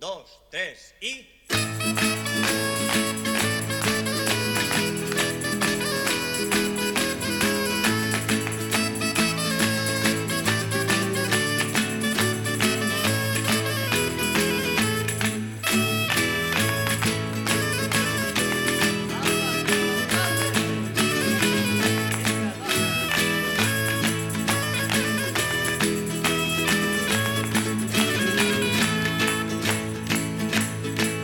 dos, tres i...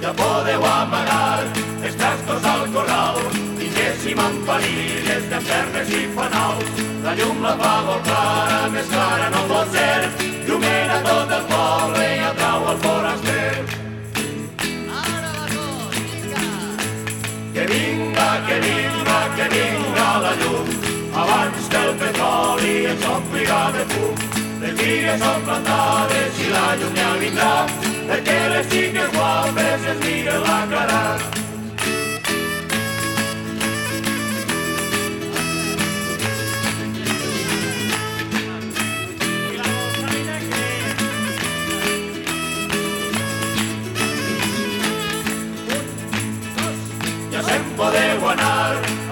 Ja podeu amagar els trastos al corral, tinguéssim amb panilles de pernes i fanals. La llum la fa molt clara, més clara no pot ser, llumera tot el poble i atrau el foraster. Que vinga, que vinga, que vinga la llum, abans que el petroli ens ompliga de fum. Les vigues són plantades i la llum ja vindrà, perquè les xiques guapes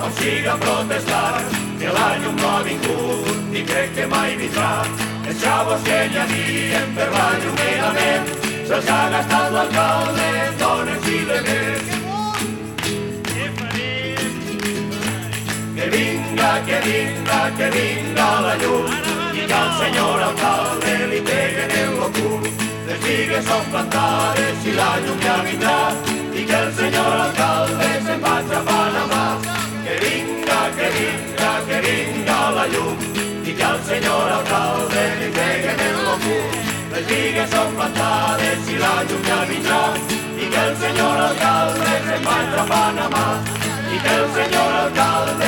on siga protestar, que la llum no ha vingut i crec que mai vindrà. Els xavos que havien per la llumenament, se'ls ha gastat l'alcalde dones i de més. Que vinga, que vinga, que vinga la llum i que al senyor alcalde li peguen el cul. Les vigues són plantades i la llum ja vindrà que vinga, que vinga la llum i que al senyor alcalde li peguen el cul. Les vigues són plantades i la llum ja vindrà i que el senyor alcalde se'n vaig a Panamà i que el senyor alcalde